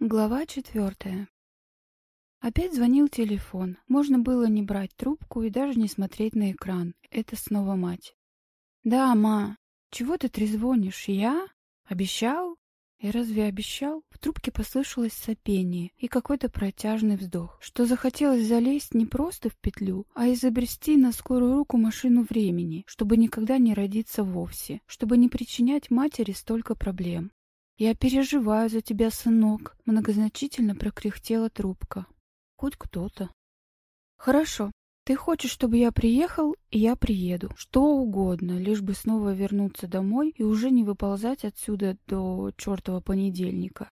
Глава четвертая. Опять звонил телефон. Можно было не брать трубку и даже не смотреть на экран. Это снова мать. «Да, ма. Чего ты трезвонишь? Я? Обещал?» «И разве обещал?» В трубке послышалось сопение и какой-то протяжный вздох, что захотелось залезть не просто в петлю, а изобрести на скорую руку машину времени, чтобы никогда не родиться вовсе, чтобы не причинять матери столько проблем. «Я переживаю за тебя, сынок», — многозначительно прокряхтела трубка. «Хоть кто-то». «Хорошо. Ты хочешь, чтобы я приехал, и я приеду. Что угодно, лишь бы снова вернуться домой и уже не выползать отсюда до чертова понедельника.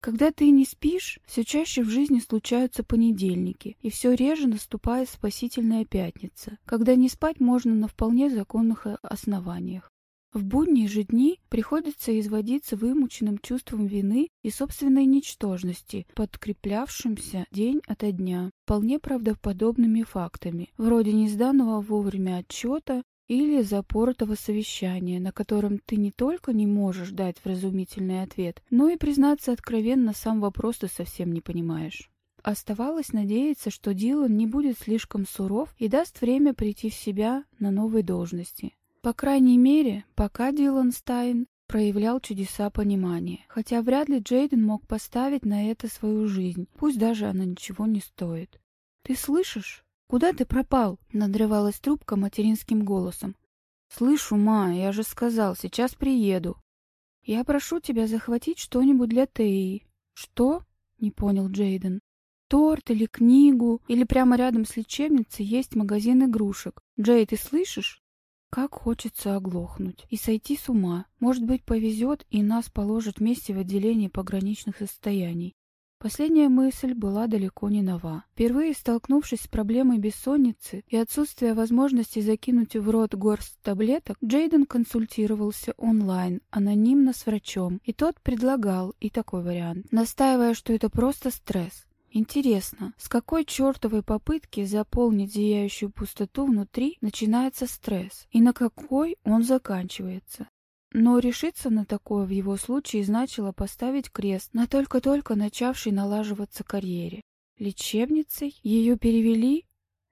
Когда ты не спишь, все чаще в жизни случаются понедельники, и все реже наступает спасительная пятница, когда не спать можно на вполне законных основаниях. В будние же дни приходится изводиться вымученным чувством вины и собственной ничтожности, подкреплявшимся день ото дня вполне правдоподобными фактами, вроде несданного вовремя отчета или запоротого совещания, на котором ты не только не можешь дать вразумительный ответ, но и, признаться откровенно, сам вопрос ты совсем не понимаешь. Оставалось надеяться, что Дилан не будет слишком суров и даст время прийти в себя на новой должности. По крайней мере, пока Дилан Стайн проявлял чудеса понимания, хотя вряд ли Джейден мог поставить на это свою жизнь, пусть даже она ничего не стоит. «Ты слышишь? Куда ты пропал?» — надрывалась трубка материнским голосом. «Слышу, ма, я же сказал, сейчас приеду». «Я прошу тебя захватить что-нибудь для Теи». «Что?» — не понял Джейден. «Торт или книгу, или прямо рядом с лечебницей есть магазин игрушек. Джей, ты слышишь?» Как хочется оглохнуть и сойти с ума. Может быть, повезет, и нас положат вместе в отделение пограничных состояний. Последняя мысль была далеко не нова. Впервые столкнувшись с проблемой бессонницы и отсутствия возможности закинуть в рот горсть таблеток, Джейден консультировался онлайн, анонимно с врачом, и тот предлагал и такой вариант, настаивая, что это просто стресс. Интересно, с какой чертовой попытки заполнить зияющую пустоту внутри начинается стресс, и на какой он заканчивается? Но решиться на такое в его случае значило поставить крест на только-только начавшей налаживаться карьере. Лечебницей? Ее перевели?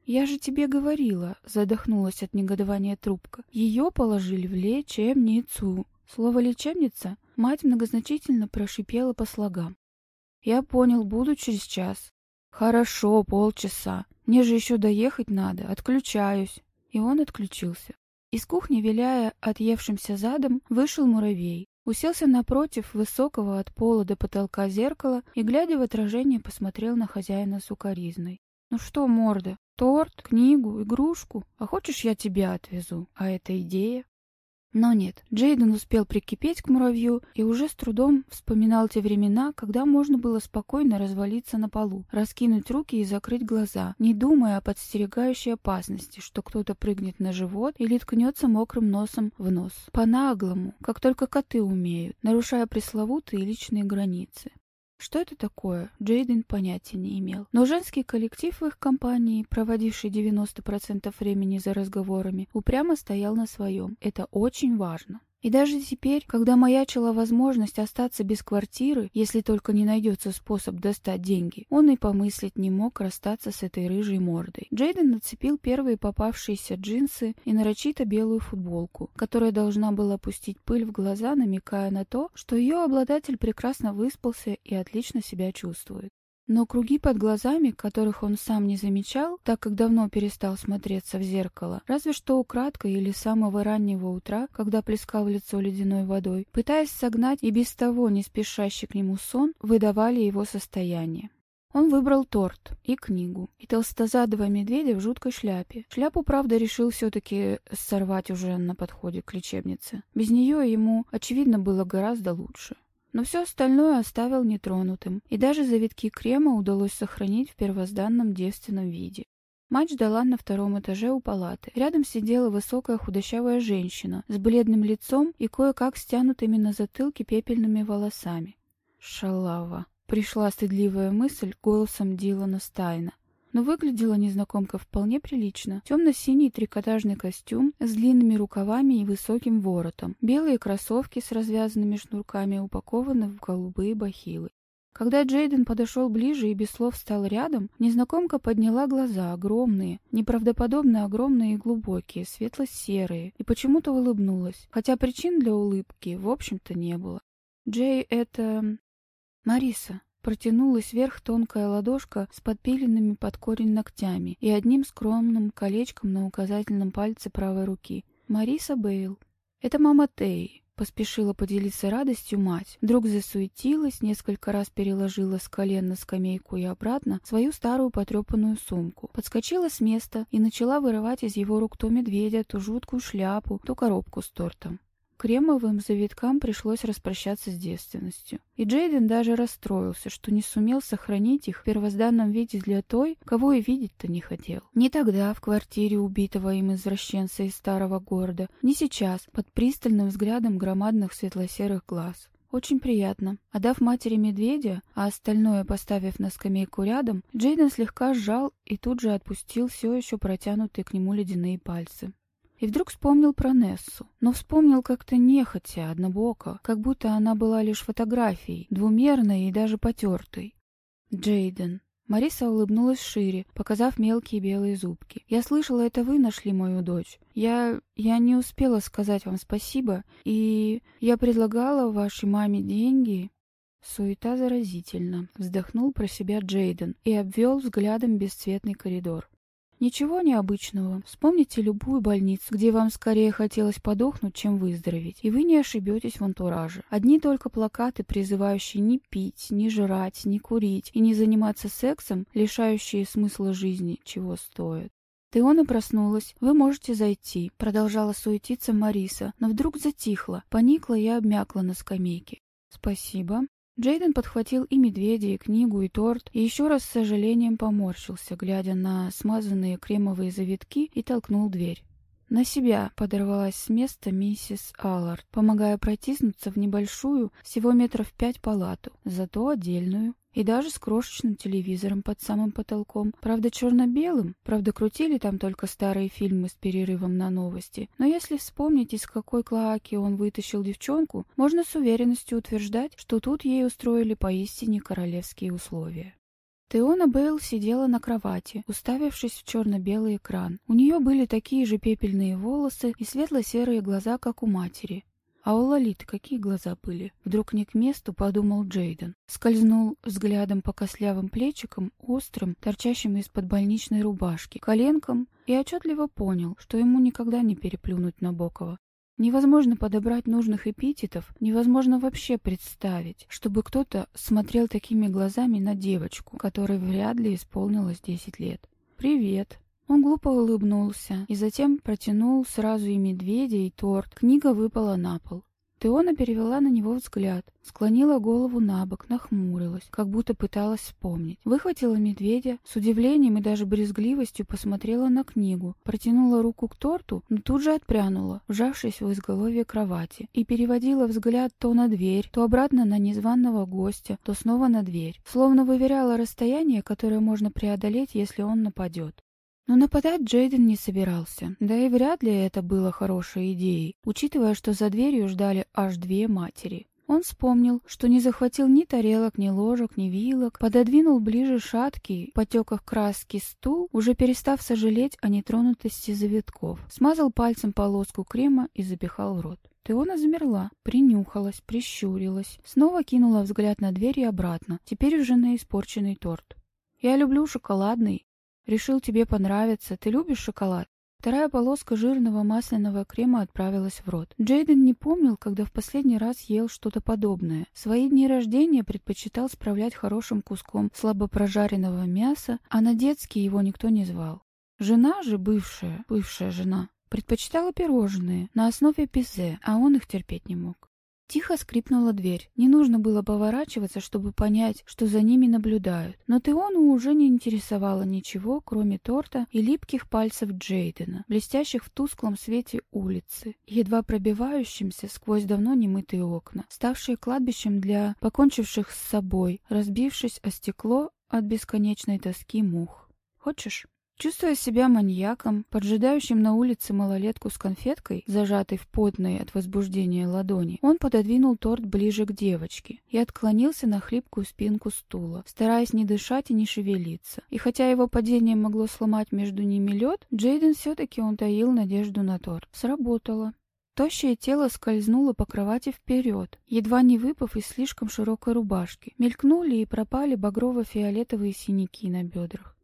Я же тебе говорила, задохнулась от негодования трубка. Ее положили в лечебницу. Слово «лечебница» мать многозначительно прошипела по слогам. Я понял, буду через час. Хорошо, полчаса. Мне же еще доехать надо. Отключаюсь. И он отключился. Из кухни, виляя отъевшимся задом, вышел муравей. Уселся напротив высокого от пола до потолка зеркала и, глядя в отражение, посмотрел на хозяина сукоризной. «Ну что, морда, торт, книгу, игрушку? А хочешь, я тебя отвезу? А это идея?» Но нет, Джейден успел прикипеть к муравью и уже с трудом вспоминал те времена, когда можно было спокойно развалиться на полу, раскинуть руки и закрыть глаза, не думая о подстерегающей опасности, что кто-то прыгнет на живот или ткнется мокрым носом в нос. По-наглому, как только коты умеют, нарушая пресловутые личные границы. Что это такое, Джейден понятия не имел. Но женский коллектив в их компании, проводивший 90% времени за разговорами, упрямо стоял на своем. Это очень важно. И даже теперь, когда маячила возможность остаться без квартиры, если только не найдется способ достать деньги, он и помыслить не мог расстаться с этой рыжей мордой. Джейден нацепил первые попавшиеся джинсы и нарочито белую футболку, которая должна была пустить пыль в глаза, намекая на то, что ее обладатель прекрасно выспался и отлично себя чувствует. Но круги под глазами, которых он сам не замечал, так как давно перестал смотреться в зеркало, разве что украдкой или с самого раннего утра, когда плескал лицо ледяной водой, пытаясь согнать и без того не спешащий к нему сон, выдавали его состояние. Он выбрал торт и книгу, и толстозадого медведя в жуткой шляпе. Шляпу, правда, решил все-таки сорвать уже на подходе к лечебнице. Без нее ему, очевидно, было гораздо лучше но все остальное оставил нетронутым, и даже завитки крема удалось сохранить в первозданном девственном виде. Мать ждала на втором этаже у палаты. Рядом сидела высокая худощавая женщина с бледным лицом и кое-как стянутыми на затылке пепельными волосами. «Шалава!» — пришла стыдливая мысль голосом Дилана Стайна но выглядела незнакомка вполне прилично. Темно-синий трикотажный костюм с длинными рукавами и высоким воротом, белые кроссовки с развязанными шнурками упакованы в голубые бахилы. Когда Джейден подошел ближе и без слов стал рядом, незнакомка подняла глаза, огромные, неправдоподобно огромные и глубокие, светло-серые, и почему-то улыбнулась, хотя причин для улыбки, в общем-то, не было. «Джей, это...» «Мариса», Протянулась вверх тонкая ладошка с подпиленными под корень ногтями и одним скромным колечком на указательном пальце правой руки. Мариса Бейл. Это мама Теи. Поспешила поделиться радостью мать. Вдруг засуетилась, несколько раз переложила с колен на скамейку и обратно свою старую потрепанную сумку. Подскочила с места и начала вырывать из его рук то медведя, то жуткую шляпу, то коробку с тортом. Кремовым завиткам пришлось распрощаться с девственностью. И Джейден даже расстроился, что не сумел сохранить их в первозданном виде для той, кого и видеть-то не хотел. Не тогда, в квартире убитого им извращенца из старого города, не сейчас, под пристальным взглядом громадных светло-серых глаз. Очень приятно. Отдав матери медведя, а остальное поставив на скамейку рядом, Джейден слегка сжал и тут же отпустил все еще протянутые к нему ледяные пальцы. И вдруг вспомнил про Нессу. Но вспомнил как-то нехотя, однобоко, как будто она была лишь фотографией, двумерной и даже потертой. Джейден. Мариса улыбнулась шире, показав мелкие белые зубки. «Я слышала, это вы нашли мою дочь. Я... я не успела сказать вам спасибо, и... я предлагала вашей маме деньги...» Суета заразительно. Вздохнул про себя Джейден и обвел взглядом бесцветный коридор. Ничего необычного. Вспомните любую больницу, где вам скорее хотелось подохнуть, чем выздороветь, и вы не ошибетесь в антураже. Одни только плакаты, призывающие не пить, не жрать, не курить и не заниматься сексом, лишающие смысла жизни, чего стоят. Теона проснулась. «Вы можете зайти», — продолжала суетиться Мариса, но вдруг затихла, поникла и обмякла на скамейке. «Спасибо», Джейден подхватил и медведя, и книгу, и торт, и еще раз с сожалением поморщился, глядя на смазанные кремовые завитки, и толкнул дверь. На себя подорвалась с места миссис Аллард, помогая протиснуться в небольшую, всего метров пять палату, зато отдельную, и даже с крошечным телевизором под самым потолком. Правда, черно-белым. Правда, крутили там только старые фильмы с перерывом на новости. Но если вспомнить, из какой клоаки он вытащил девчонку, можно с уверенностью утверждать, что тут ей устроили поистине королевские условия. Теона Бейл сидела на кровати, уставившись в черно-белый экран. У нее были такие же пепельные волосы и светло-серые глаза, как у матери. А у Лолиты какие глаза были? Вдруг не к месту, подумал Джейден. Скользнул взглядом по кослявым плечикам, острым, торчащим из-под больничной рубашки, коленкам, и отчетливо понял, что ему никогда не переплюнуть Набокова. Невозможно подобрать нужных эпитетов, невозможно вообще представить, чтобы кто-то смотрел такими глазами на девочку, которой вряд ли исполнилось десять лет. «Привет», он глупо улыбнулся и затем протянул сразу и медведя, и торт. Книга выпала на пол. Теона перевела на него взгляд, склонила голову на бок, нахмурилась, как будто пыталась вспомнить. Выхватила медведя, с удивлением и даже брезгливостью посмотрела на книгу, протянула руку к торту, но тут же отпрянула, вжавшись в изголовье кровати, и переводила взгляд то на дверь, то обратно на незваного гостя, то снова на дверь, словно выверяла расстояние, которое можно преодолеть, если он нападет. Но нападать Джейден не собирался, да и вряд ли это было хорошей идеей, учитывая, что за дверью ждали аж две матери. Он вспомнил, что не захватил ни тарелок, ни ложек, ни вилок, пододвинул ближе шаткий, в потеках краски стул, уже перестав сожалеть о нетронутости завитков, смазал пальцем полоску крема и запихал в рот. Теона замерла, принюхалась, прищурилась, снова кинула взгляд на дверь и обратно, теперь уже на испорченный торт. «Я люблю шоколадный», Решил тебе понравится. Ты любишь шоколад? Вторая полоска жирного масляного крема отправилась в рот. Джейден не помнил, когда в последний раз ел что-то подобное. Свои дни рождения предпочитал справлять хорошим куском слабо прожаренного мяса, а на детский его никто не звал. Жена же, бывшая, бывшая жена, предпочитала пирожные на основе пизе, а он их терпеть не мог. Тихо скрипнула дверь. Не нужно было поворачиваться, чтобы понять, что за ними наблюдают. Но Теону уже не интересовало ничего, кроме торта и липких пальцев Джейдена, блестящих в тусклом свете улицы, едва пробивающимся сквозь давно немытые окна, ставшие кладбищем для покончивших с собой, разбившись о стекло от бесконечной тоски мух. «Хочешь?» Чувствуя себя маньяком, поджидающим на улице малолетку с конфеткой, зажатой в потной от возбуждения ладони, он пододвинул торт ближе к девочке и отклонился на хлипкую спинку стула, стараясь не дышать и не шевелиться. И хотя его падение могло сломать между ними лед, Джейден все-таки он таил надежду на торт. Сработало. Тощее тело скользнуло по кровати вперед, едва не выпав из слишком широкой рубашки. Мелькнули и пропали багрово-фиолетовые синяки на бедрах.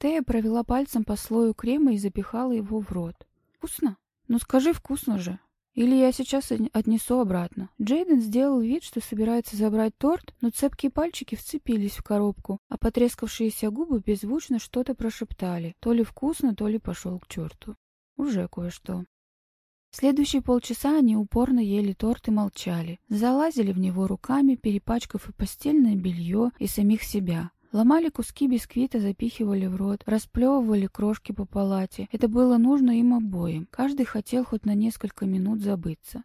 Тея провела пальцем по слою крема и запихала его в рот. «Вкусно? Ну скажи, вкусно же!» Или я сейчас отнесу обратно. Джейден сделал вид, что собирается забрать торт, но цепкие пальчики вцепились в коробку, а потрескавшиеся губы беззвучно что-то прошептали. То ли вкусно, то ли пошел к черту. Уже кое-что. Следующие полчаса они упорно ели торт и молчали. Залазили в него руками, перепачкав и постельное белье, и самих себя. Ломали куски бисквита, запихивали в рот, расплевывали крошки по палате. Это было нужно им обоим. Каждый хотел хоть на несколько минут забыться.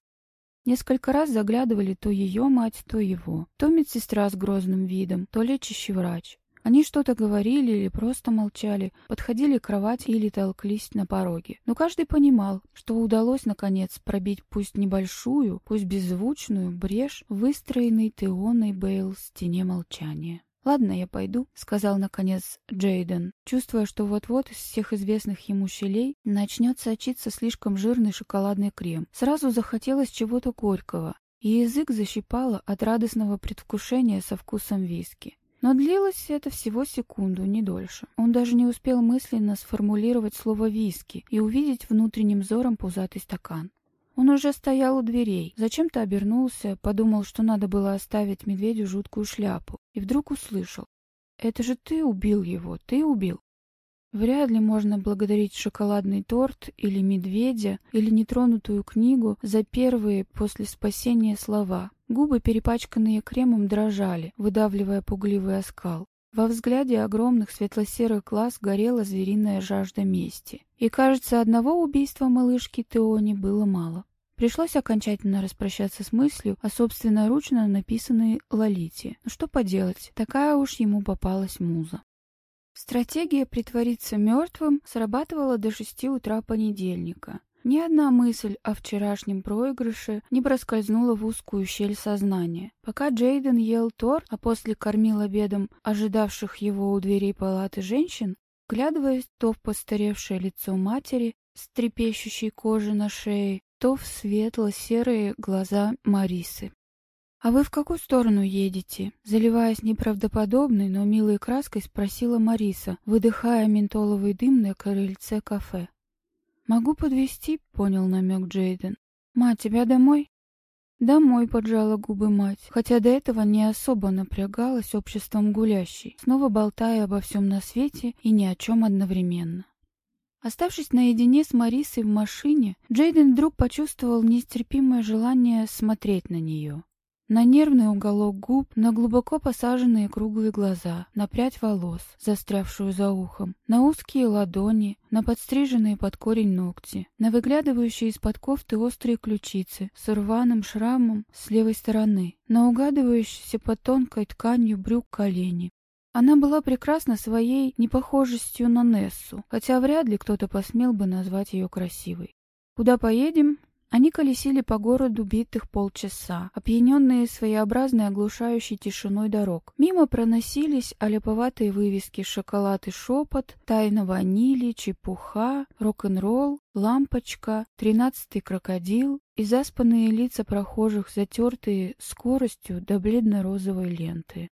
Несколько раз заглядывали то ее мать, то его. То медсестра с грозным видом, то лечащий врач. Они что-то говорили или просто молчали, подходили к кровати или толклись на пороге. Но каждый понимал, что удалось, наконец, пробить пусть небольшую, пусть беззвучную брешь, выстроенной Теоной Бейл в стене молчания. «Ладно, я пойду», — сказал наконец Джейден, чувствуя, что вот-вот из всех известных ему щелей начнет сочиться слишком жирный шоколадный крем. Сразу захотелось чего-то горького, и язык защипало от радостного предвкушения со вкусом виски. Но длилось это всего секунду, не дольше. Он даже не успел мысленно сформулировать слово «виски» и увидеть внутренним взором пузатый стакан. Он уже стоял у дверей, зачем-то обернулся, подумал, что надо было оставить медведю жуткую шляпу, и вдруг услышал. «Это же ты убил его, ты убил!» Вряд ли можно благодарить шоколадный торт или медведя или нетронутую книгу за первые после спасения слова. Губы, перепачканные кремом, дрожали, выдавливая пугливый оскал. Во взгляде огромных светло-серых глаз горела звериная жажда мести. И, кажется, одного убийства малышки Теони было мало. Пришлось окончательно распрощаться с мыслью о собственноручно написанной Лолите. Ну что поделать, такая уж ему попалась муза. Стратегия притвориться мертвым срабатывала до шести утра понедельника. Ни одна мысль о вчерашнем проигрыше не проскользнула в узкую щель сознания. Пока Джейден ел тор, а после кормил обедом ожидавших его у дверей палаты женщин, вглядываясь то в постаревшее лицо матери с трепещущей кожей на шее, то в светло-серые глаза Марисы. «А вы в какую сторону едете?» Заливаясь неправдоподобной, но милой краской, спросила Мариса, выдыхая ментоловый дым на крыльце кафе. «Могу подвести, понял намек Джейден. «Мать, тебя домой?» «Домой», — поджала губы мать, хотя до этого не особо напрягалась обществом гулящей, снова болтая обо всем на свете и ни о чем одновременно. Оставшись наедине с Марисой в машине, Джейден вдруг почувствовал нестерпимое желание смотреть на нее. На нервный уголок губ, на глубоко посаженные круглые глаза, на прядь волос, застрявшую за ухом, на узкие ладони, на подстриженные под корень ногти, на выглядывающие из-под кофты острые ключицы с рваным шрамом с левой стороны, на угадывающиеся под тонкой тканью брюк колени. Она была прекрасна своей непохожестью на Нессу, хотя вряд ли кто-то посмел бы назвать ее красивой. «Куда поедем?» Они колесили по городу битых полчаса, опьяненные своеобразной оглушающей тишиной дорог. Мимо проносились аляповатые вывески «Шоколад и шепот», «Тайна ванили», «Чепуха», «Рок-н-ролл», «Лампочка», «Тринадцатый крокодил» и заспанные лица прохожих, затертые скоростью до бледно-розовой ленты.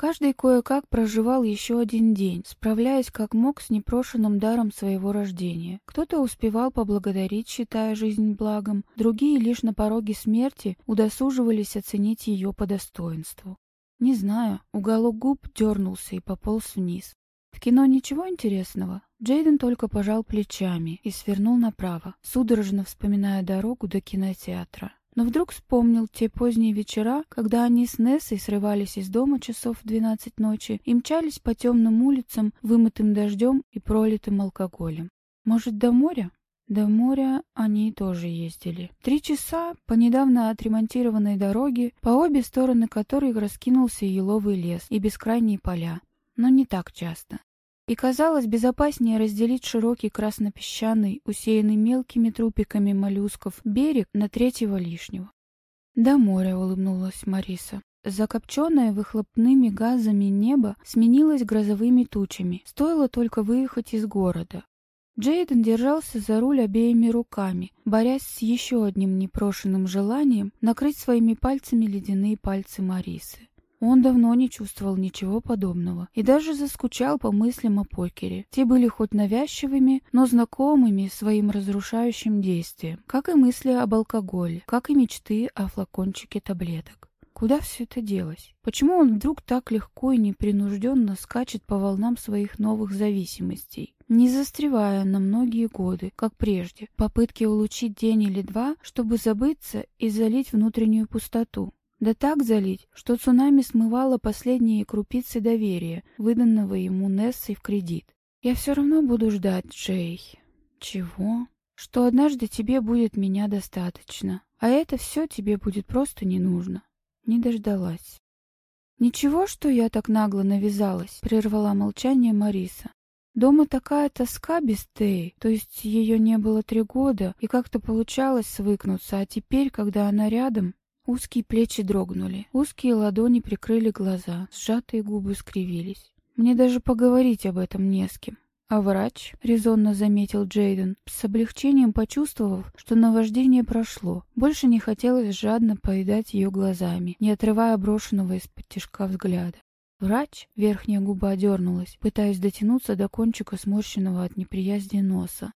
Каждый кое-как проживал еще один день, справляясь как мог с непрошенным даром своего рождения. Кто-то успевал поблагодарить, считая жизнь благом, другие лишь на пороге смерти удосуживались оценить ее по достоинству. Не знаю, уголок губ дернулся и пополз вниз. В кино ничего интересного? Джейден только пожал плечами и свернул направо, судорожно вспоминая дорогу до кинотеатра. Но вдруг вспомнил те поздние вечера, когда они с Нессой срывались из дома часов в двенадцать ночи и мчались по темным улицам, вымытым дождем и пролитым алкоголем. Может, до моря? До моря они тоже ездили. Три часа по недавно отремонтированной дороге, по обе стороны которой раскинулся еловый лес и бескрайние поля. Но не так часто. И казалось безопаснее разделить широкий краснопесчаный, усеянный мелкими трупиками моллюсков, берег на третьего лишнего. «До моря», — улыбнулась Мариса. Закопченное выхлопными газами небо сменилось грозовыми тучами, стоило только выехать из города. Джейден держался за руль обеими руками, борясь с еще одним непрошенным желанием накрыть своими пальцами ледяные пальцы Марисы. Он давно не чувствовал ничего подобного и даже заскучал по мыслям о покере. Те были хоть навязчивыми, но знакомыми своим разрушающим действием, как и мысли об алкоголе, как и мечты о флакончике таблеток. Куда все это делось? Почему он вдруг так легко и непринужденно скачет по волнам своих новых зависимостей? Не застревая на многие годы, как прежде, попытки улучшить день или два, чтобы забыться и залить внутреннюю пустоту. Да так залить, что цунами смывало последние крупицы доверия, выданного ему Нессой в кредит. «Я все равно буду ждать, Джей». «Чего?» «Что однажды тебе будет меня достаточно, а это все тебе будет просто не нужно». Не дождалась. «Ничего, что я так нагло навязалась», — прервала молчание Мариса. «Дома такая тоска без Теи, то есть ее не было три года, и как-то получалось свыкнуться, а теперь, когда она рядом...» Узкие плечи дрогнули, узкие ладони прикрыли глаза, сжатые губы скривились. Мне даже поговорить об этом не с кем. «А врач?» — резонно заметил Джейден, с облегчением почувствовав, что наваждение прошло. Больше не хотелось жадно поедать ее глазами, не отрывая брошенного из-под тяжка взгляда. Врач, верхняя губа дернулась, пытаясь дотянуться до кончика сморщенного от неприязни носа.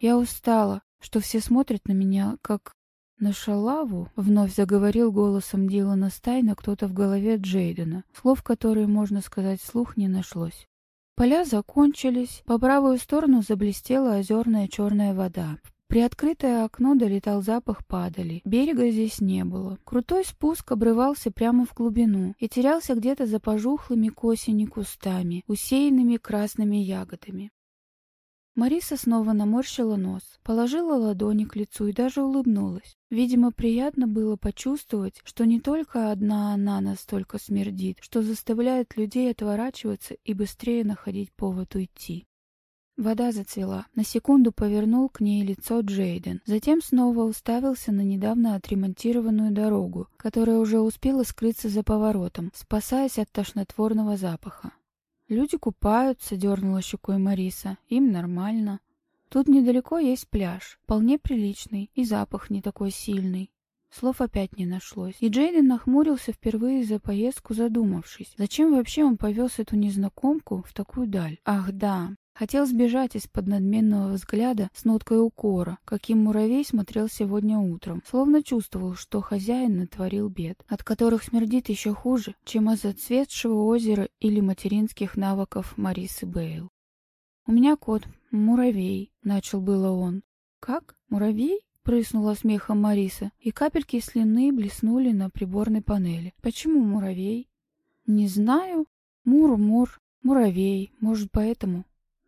«Я устала, что все смотрят на меня, как на шалаву вновь заговорил голосом Дилана Стайна кто-то в голове Джейдена, слов которые, можно сказать, слух не нашлось. Поля закончились, по правую сторону заблестела озерная черная вода. При открытое окно долетал запах падали. Берега здесь не было. Крутой спуск обрывался прямо в глубину и терялся где-то за пожухлыми к осени кустами, усеянными красными ягодами. Мариса снова наморщила нос, положила ладони к лицу и даже улыбнулась. Видимо, приятно было почувствовать, что не только одна она настолько смердит, что заставляет людей отворачиваться и быстрее находить повод уйти. Вода зацвела. На секунду повернул к ней лицо Джейден. Затем снова уставился на недавно отремонтированную дорогу, которая уже успела скрыться за поворотом, спасаясь от тошнотворного запаха. «Люди купаются», — дернула щекой Мариса. «Им нормально. Тут недалеко есть пляж, вполне приличный, и запах не такой сильный». Слов опять не нашлось, и Джейден нахмурился впервые за поездку, задумавшись, зачем вообще он повез эту незнакомку в такую даль. Ах да, Хотел сбежать из-под надменного взгляда с ноткой укора, каким муравей смотрел сегодня утром, словно чувствовал, что хозяин натворил бед, от которых смердит еще хуже, чем от зацветшего озера или материнских навыков Марисы Бейл. «У меня кот, муравей», — начал было он. «Как? Муравей?» — прыснула смехом Мариса, и капельки слюны блеснули на приборной панели. «Почему муравей?» «Не знаю. Мур-мур. Муравей. Может, поэтому?»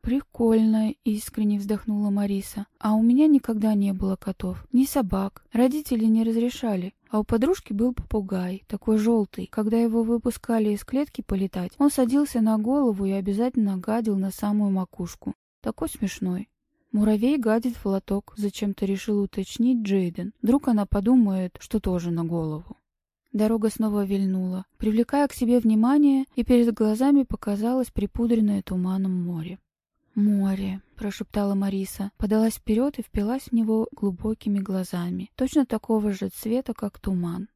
«Прикольно», — искренне вздохнула Мариса. «А у меня никогда не было котов, ни собак. Родители не разрешали. А у подружки был попугай, такой желтый. Когда его выпускали из клетки полетать, он садился на голову и обязательно гадил на самую макушку. Такой смешной. Муравей гадит в лоток, зачем-то решил уточнить Джейден. Вдруг она подумает, что тоже на голову. Дорога снова вильнула, привлекая к себе внимание, и перед глазами показалось припудренное туманом море. «Море», — прошептала Мариса, подалась вперед и впилась в него глубокими глазами, точно такого же цвета, как туман.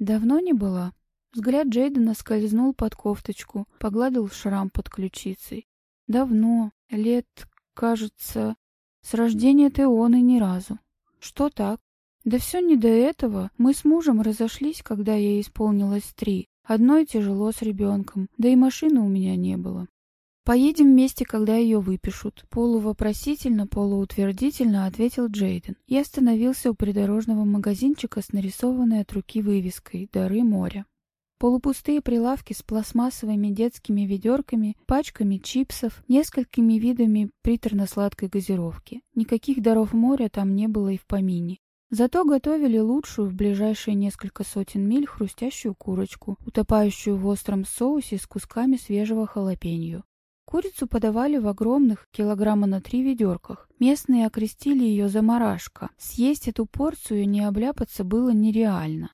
«Давно не была?» Взгляд Джейдена скользнул под кофточку, погладил шрам под ключицей. «Давно. Лет, кажется, с рождения ты он и ни разу. Что так?» «Да все не до этого. Мы с мужем разошлись, когда ей исполнилось три. Одной тяжело с ребенком, да и машины у меня не было. «Поедем вместе, когда ее выпишут», — полувопросительно, полуутвердительно ответил Джейден и остановился у придорожного магазинчика с нарисованной от руки вывеской «Дары моря». Полупустые прилавки с пластмассовыми детскими ведерками, пачками чипсов, несколькими видами приторно-сладкой газировки. Никаких даров моря там не было и в помине. Зато готовили лучшую в ближайшие несколько сотен миль хрустящую курочку, утопающую в остром соусе с кусками свежего халапеньо. Курицу подавали в огромных, килограмма на три ведерках. Местные окрестили ее заморашка. Съесть эту порцию и не обляпаться было нереально.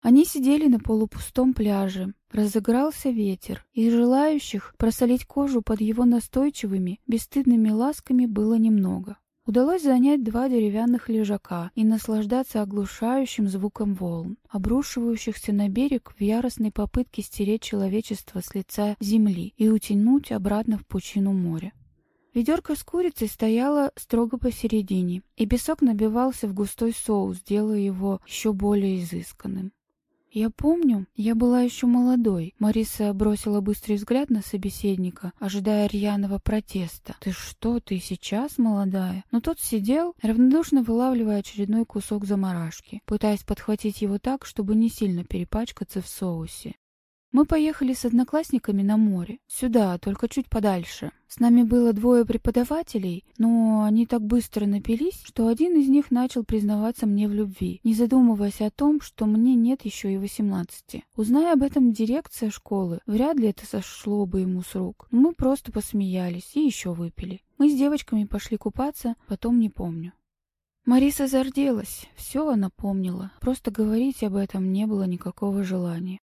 Они сидели на полупустом пляже. Разыгрался ветер, и желающих просолить кожу под его настойчивыми, бесстыдными ласками было немного. Удалось занять два деревянных лежака и наслаждаться оглушающим звуком волн, обрушивающихся на берег в яростной попытке стереть человечество с лица земли и утянуть обратно в пучину моря. Ведерко с курицей стояло строго посередине, и песок набивался в густой соус, делая его еще более изысканным. «Я помню, я была еще молодой». Мариса бросила быстрый взгляд на собеседника, ожидая рьяного протеста. «Ты что, ты сейчас молодая?» Но тот сидел, равнодушно вылавливая очередной кусок заморашки, пытаясь подхватить его так, чтобы не сильно перепачкаться в соусе. Мы поехали с одноклассниками на море. Сюда, только чуть подальше. С нами было двое преподавателей, но они так быстро напились, что один из них начал признаваться мне в любви, не задумываясь о том, что мне нет еще и восемнадцати. Узная об этом дирекция школы, вряд ли это сошло бы ему с рук. Но мы просто посмеялись и еще выпили. Мы с девочками пошли купаться, потом не помню. Мариса зарделась, все она помнила, просто говорить об этом не было никакого желания.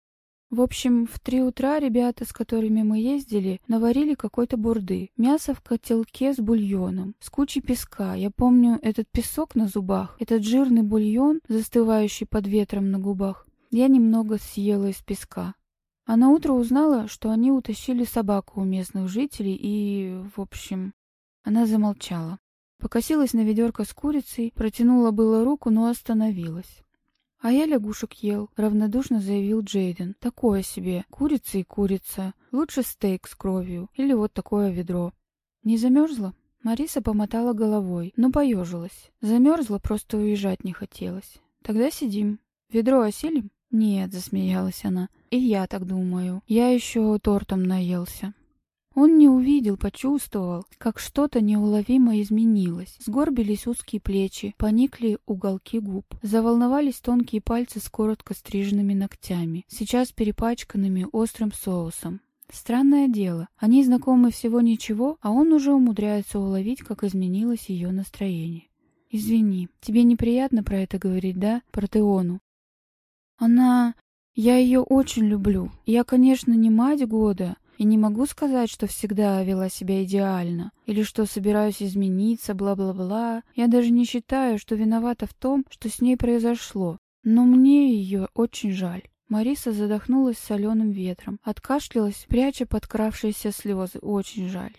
В общем, в три утра ребята, с которыми мы ездили, наварили какой-то бурды. Мясо в котелке с бульоном, с кучей песка. Я помню этот песок на зубах, этот жирный бульон, застывающий под ветром на губах. Я немного съела из песка. А на утро узнала, что они утащили собаку у местных жителей и, в общем... Она замолчала. Покосилась на ведерко с курицей, протянула было руку, но остановилась. «А я лягушек ел», — равнодушно заявил Джейден. «Такое себе. Курица и курица. Лучше стейк с кровью. Или вот такое ведро». «Не замерзла?» Мариса помотала головой, но поежилась. Замерзла, просто уезжать не хотелось. «Тогда сидим. Ведро осилим?» «Нет», — засмеялась она. «И я так думаю. Я еще тортом наелся». Он не увидел, почувствовал, как что-то неуловимо изменилось. Сгорбились узкие плечи, поникли уголки губ, заволновались тонкие пальцы с коротко стриженными ногтями, сейчас перепачканными острым соусом. Странное дело, они знакомы всего ничего, а он уже умудряется уловить, как изменилось ее настроение. «Извини, тебе неприятно про это говорить, да? Про Теону?» «Она... Я ее очень люблю. Я, конечно, не мать года, и не могу сказать, что всегда вела себя идеально, или что собираюсь измениться, бла-бла-бла. Я даже не считаю, что виновата в том, что с ней произошло. Но мне ее очень жаль. Мариса задохнулась соленым ветром, откашлялась, пряча подкравшиеся слезы. Очень жаль.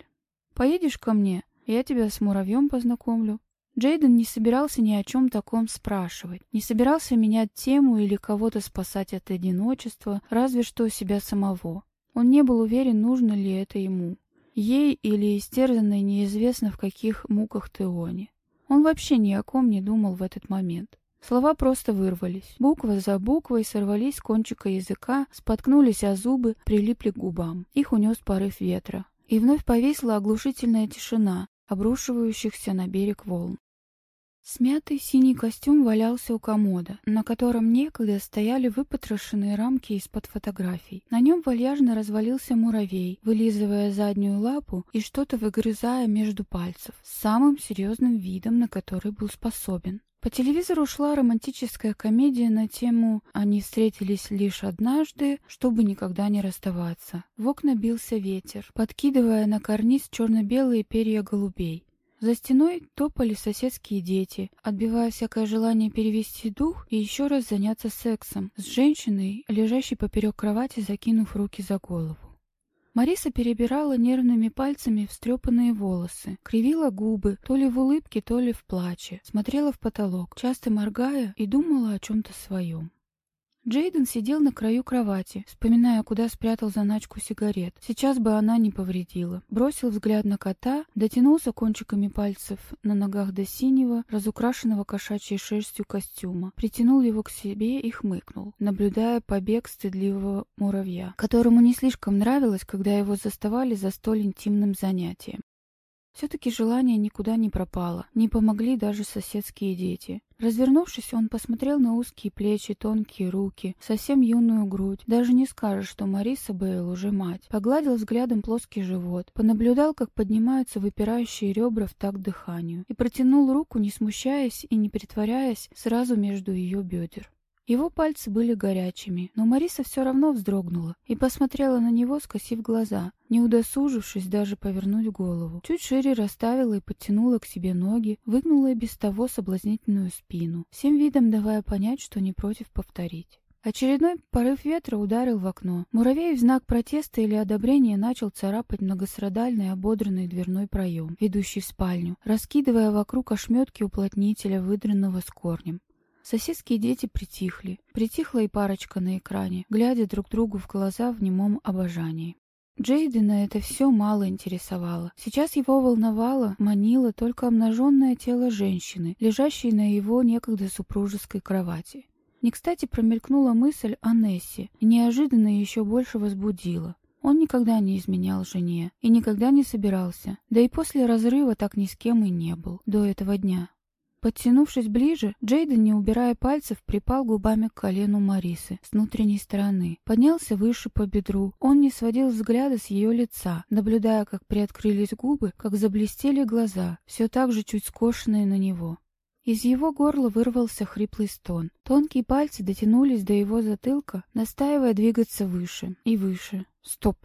«Поедешь ко мне? Я тебя с муравьем познакомлю». Джейден не собирался ни о чем таком спрашивать, не собирался менять тему или кого-то спасать от одиночества, разве что себя самого. Он не был уверен, нужно ли это ему. Ей или истерзанной неизвестно в каких муках Теоне. Он вообще ни о ком не думал в этот момент. Слова просто вырвались. Буква за буквой сорвались с кончика языка, споткнулись о зубы, прилипли к губам. Их унес порыв ветра. И вновь повисла оглушительная тишина, обрушивающихся на берег волн. Смятый синий костюм валялся у комода, на котором некогда стояли выпотрошенные рамки из-под фотографий. На нем вальяжно развалился муравей, вылизывая заднюю лапу и что-то выгрызая между пальцев, с самым серьезным видом, на который был способен. По телевизору шла романтическая комедия на тему «Они встретились лишь однажды, чтобы никогда не расставаться». В окна бился ветер, подкидывая на карниз черно-белые перья голубей. За стеной топали соседские дети, отбивая всякое желание перевести дух и еще раз заняться сексом с женщиной, лежащей поперек кровати, закинув руки за голову. Мариса перебирала нервными пальцами встрепанные волосы, кривила губы, то ли в улыбке, то ли в плаче, смотрела в потолок, часто моргая и думала о чем-то своем. Джейден сидел на краю кровати, вспоминая, куда спрятал заначку сигарет. Сейчас бы она не повредила. Бросил взгляд на кота, дотянулся кончиками пальцев на ногах до синего, разукрашенного кошачьей шерстью костюма, притянул его к себе и хмыкнул, наблюдая побег стыдливого муравья, которому не слишком нравилось, когда его заставали за столь интимным занятием. Все-таки желание никуда не пропало, не помогли даже соседские дети. Развернувшись, он посмотрел на узкие плечи, тонкие руки, совсем юную грудь. Даже не скажешь, что Мариса Бейл уже мать. Погладил взглядом плоский живот, понаблюдал, как поднимаются выпирающие ребра в такт дыханию, и протянул руку, не смущаясь и не притворяясь, сразу между ее бедер. Его пальцы были горячими, но Мариса все равно вздрогнула и посмотрела на него, скосив глаза, не удосужившись даже повернуть голову. Чуть шире расставила и подтянула к себе ноги, выгнула и без того соблазнительную спину, всем видом давая понять, что не против повторить. Очередной порыв ветра ударил в окно. Муравей в знак протеста или одобрения начал царапать многострадальный ободранный дверной проем, ведущий в спальню, раскидывая вокруг ошметки уплотнителя, выдранного с корнем. Соседские дети притихли. Притихла и парочка на экране, глядя друг другу в глаза в немом обожании. Джейдена это все мало интересовало. Сейчас его волновало, манило только обнаженное тело женщины, лежащей на его некогда супружеской кровати. Не кстати промелькнула мысль о Нессе, и неожиданно еще больше возбудила. Он никогда не изменял жене и никогда не собирался, да и после разрыва так ни с кем и не был до этого дня. Подтянувшись ближе, Джейден, не убирая пальцев, припал губами к колену Марисы с внутренней стороны. Поднялся выше по бедру. Он не сводил взгляда с ее лица, наблюдая, как приоткрылись губы, как заблестели глаза, все так же чуть скошенные на него. Из его горла вырвался хриплый стон. Тонкие пальцы дотянулись до его затылка, настаивая двигаться выше и выше. Стоп!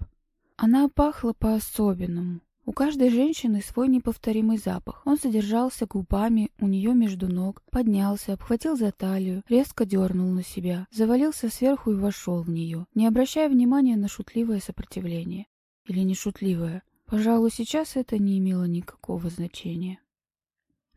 Она пахла по-особенному. У каждой женщины свой неповторимый запах. Он содержался губами у нее между ног, поднялся, обхватил за талию, резко дернул на себя, завалился сверху и вошел в нее, не обращая внимания на шутливое сопротивление. Или не шутливое. Пожалуй, сейчас это не имело никакого значения.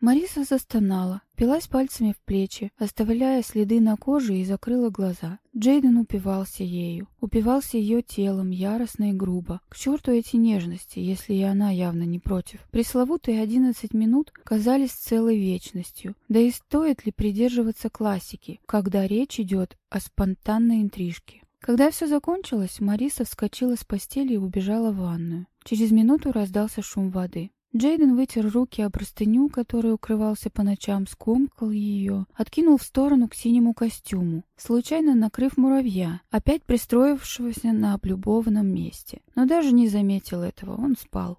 Мариса застонала, пилась пальцами в плечи, оставляя следы на коже и закрыла глаза. Джейден упивался ею, упивался ее телом яростно и грубо. К черту эти нежности, если и она явно не против. Пресловутые одиннадцать минут казались целой вечностью. Да и стоит ли придерживаться классики, когда речь идет о спонтанной интрижке? Когда все закончилось, Мариса вскочила с постели и убежала в ванную. Через минуту раздался шум воды. Джейден вытер руки о простыню, которой укрывался по ночам, скомкал ее, откинул в сторону к синему костюму, случайно накрыв муравья, опять пристроившегося на облюбованном месте. Но даже не заметил этого, он спал.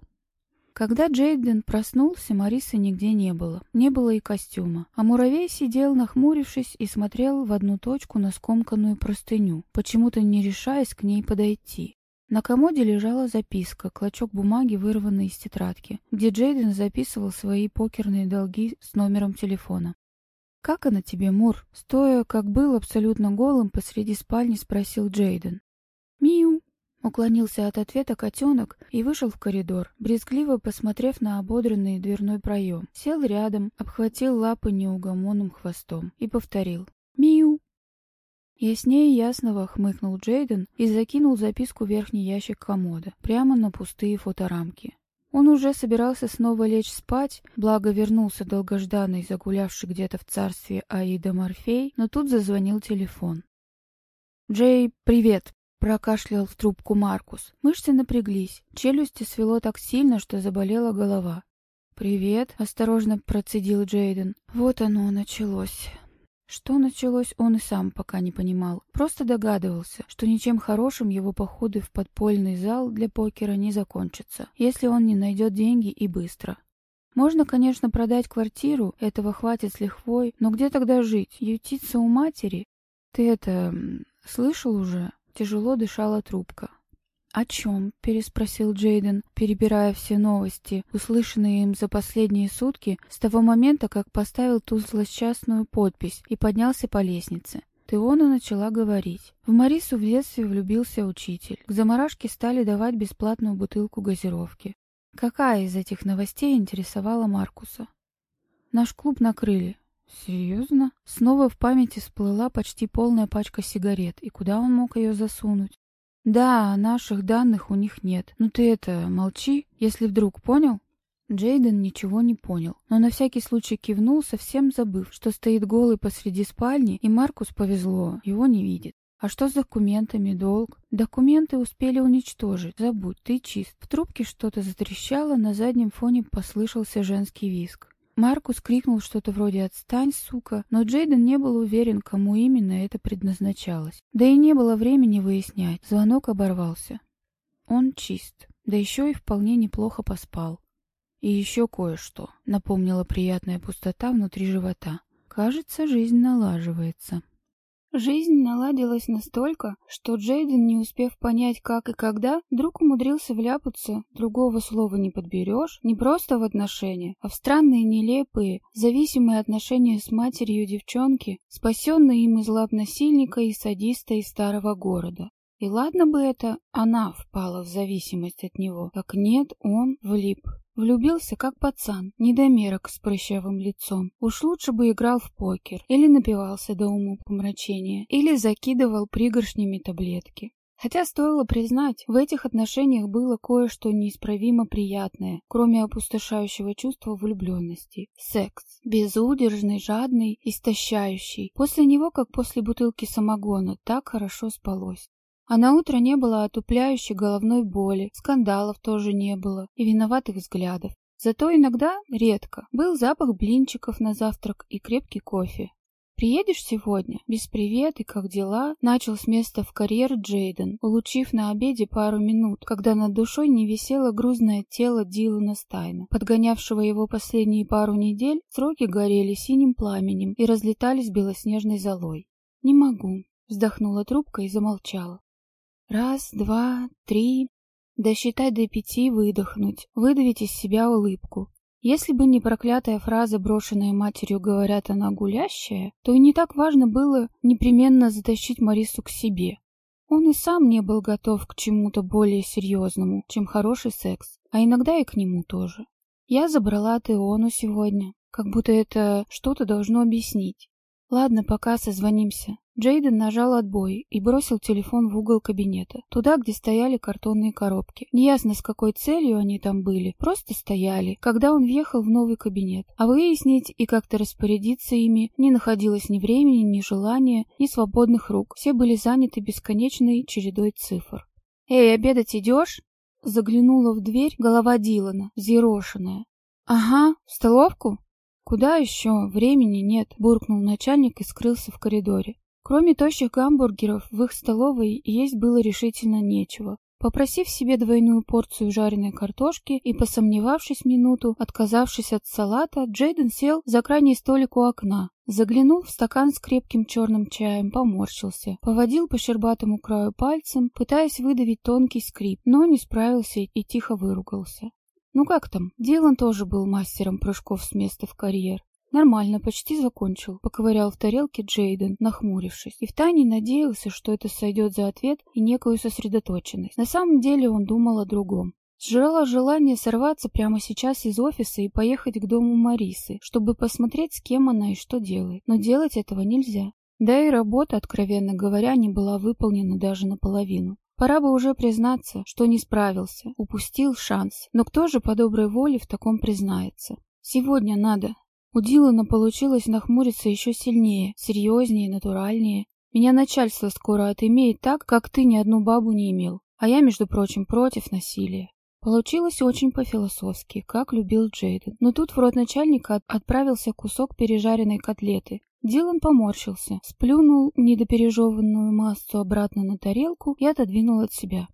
Когда Джейден проснулся, Марисы нигде не было. Не было и костюма. А муравей сидел, нахмурившись, и смотрел в одну точку на скомканную простыню, почему-то не решаясь к ней подойти. На комоде лежала записка, клочок бумаги, вырванный из тетрадки, где Джейден записывал свои покерные долги с номером телефона. «Как она тебе, Мур?» Стоя, как был абсолютно голым, посреди спальни спросил Джейден. «Миу!» Уклонился от ответа котенок и вышел в коридор, брезгливо посмотрев на ободренный дверной проем. Сел рядом, обхватил лапы неугомонным хвостом и повторил «Миу!». Яснее ясного хмыкнул Джейден и закинул записку в верхний ящик комода, прямо на пустые фоторамки. Он уже собирался снова лечь спать, благо вернулся долгожданный, загулявший где-то в царстве Аида Морфей, но тут зазвонил телефон. «Джей, привет!» — прокашлял в трубку Маркус. Мышцы напряглись, челюсти свело так сильно, что заболела голова. «Привет!» — осторожно процедил Джейден. «Вот оно началось!» Что началось, он и сам пока не понимал. Просто догадывался, что ничем хорошим его походы в подпольный зал для покера не закончатся, если он не найдет деньги и быстро. Можно, конечно, продать квартиру, этого хватит с лихвой, но где тогда жить? Ютиться у матери? Ты это... слышал уже? Тяжело дышала трубка. «О чем?» — переспросил Джейден, перебирая все новости, услышанные им за последние сутки, с того момента, как поставил ту злосчастную подпись и поднялся по лестнице. Теона начала говорить. В Марису в детстве влюбился учитель. К заморашке стали давать бесплатную бутылку газировки. Какая из этих новостей интересовала Маркуса? Наш клуб накрыли. Серьезно? Снова в памяти всплыла почти полная пачка сигарет, и куда он мог ее засунуть? «Да, наших данных у них нет. Ну ты это, молчи, если вдруг понял?» Джейден ничего не понял, но на всякий случай кивнул, совсем забыв, что стоит голый посреди спальни, и Маркус повезло, его не видит. А что с документами, долг? Документы успели уничтожить. Забудь, ты чист. В трубке что-то затрещало, на заднем фоне послышался женский виск. Маркус крикнул что-то вроде «Отстань, сука!», но Джейден не был уверен, кому именно это предназначалось. Да и не было времени выяснять. Звонок оборвался. Он чист, да еще и вполне неплохо поспал. И еще кое-что, напомнила приятная пустота внутри живота. Кажется, жизнь налаживается. Жизнь наладилась настолько, что Джейден, не успев понять, как и когда, вдруг умудрился вляпаться, другого слова не подберешь, не просто в отношения, а в странные, нелепые, зависимые отношения с матерью девчонки, спасенные им из лап насильника и садиста из старого города. И ладно бы это она впала в зависимость от него, так нет, он влип. Влюбился, как пацан, недомерок с прыщавым лицом. Уж лучше бы играл в покер, или напивался до уму помрачения, или закидывал пригоршнями таблетки. Хотя стоило признать, в этих отношениях было кое-что неисправимо приятное, кроме опустошающего чувства влюбленности. Секс. Безудержный, жадный, истощающий. После него, как после бутылки самогона, так хорошо спалось. А на утро не было отупляющей головной боли, скандалов тоже не было и виноватых взглядов. Зато иногда, редко, был запах блинчиков на завтрак и крепкий кофе. «Приедешь сегодня?» «Без привет и как дела?» Начал с места в карьер Джейден, улучив на обеде пару минут, когда над душой не висело грузное тело Дилана Стайна, подгонявшего его последние пару недель, сроки горели синим пламенем и разлетались белоснежной золой. «Не могу», — вздохнула трубка и замолчала. Раз, два, три. Досчитать до пяти, выдохнуть, выдавить из себя улыбку. Если бы не проклятая фраза, брошенная матерью, говорят, она гулящая, то и не так важно было непременно затащить Марису к себе. Он и сам не был готов к чему-то более серьезному, чем хороший секс, а иногда и к нему тоже. Я забрала Теону сегодня, как будто это что-то должно объяснить. Ладно, пока созвонимся. Джейден нажал отбой и бросил телефон в угол кабинета, туда, где стояли картонные коробки. Неясно, с какой целью они там были, просто стояли, когда он въехал в новый кабинет. А выяснить и как-то распорядиться ими не находилось ни времени, ни желания, ни свободных рук. Все были заняты бесконечной чередой цифр. «Эй, обедать идешь?» Заглянула в дверь голова Дилана, взъерошенная. «Ага, в столовку?» «Куда еще? Времени нет», — буркнул начальник и скрылся в коридоре. Кроме тощих гамбургеров, в их столовой есть было решительно нечего. Попросив себе двойную порцию жареной картошки и посомневавшись минуту, отказавшись от салата, Джейден сел за крайний столик у окна. Заглянул в стакан с крепким черным чаем, поморщился. Поводил по щербатому краю пальцем, пытаясь выдавить тонкий скрип, но не справился и тихо выругался. Ну как там? Дилан тоже был мастером прыжков с места в карьер. Нормально, почти закончил, поковырял в тарелке Джейден, нахмурившись, и втайне надеялся, что это сойдет за ответ и некую сосредоточенность. На самом деле он думал о другом. Сжирало желание сорваться прямо сейчас из офиса и поехать к дому Марисы, чтобы посмотреть, с кем она и что делает. Но делать этого нельзя. Да и работа, откровенно говоря, не была выполнена даже наполовину. Пора бы уже признаться, что не справился, упустил шанс. Но кто же по доброй воле в таком признается? Сегодня надо, у Дилана получилось нахмуриться еще сильнее, серьезнее, натуральнее. Меня начальство скоро отымеет так, как ты ни одну бабу не имел. А я, между прочим, против насилия. Получилось очень по-философски, как любил Джейден. Но тут в рот начальника отправился кусок пережаренной котлеты. Дилан поморщился, сплюнул недопережеванную массу обратно на тарелку и отодвинул от себя.